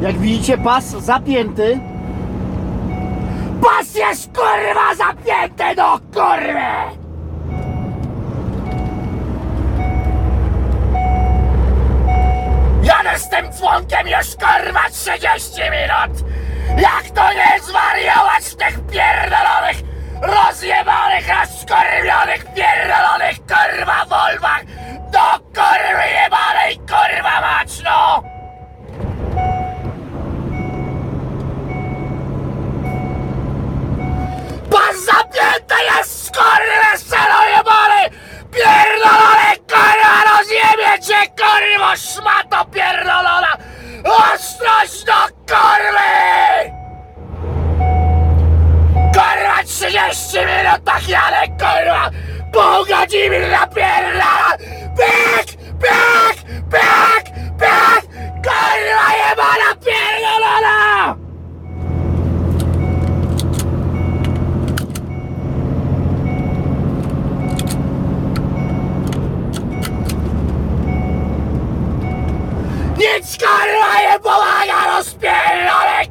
Jak widzicie, pas zapięty. Pas jest kurwa zapięty do kurwy! Jadę z tym członkiem już kurwa 30 minut! Jak szmato pierdolona! Ostrość do kurwy! Kurwa 30 minut tak jadę kurwa! Pół godziny napierdala! Pik! Nic kurwa nie pomaga, rozpierdolę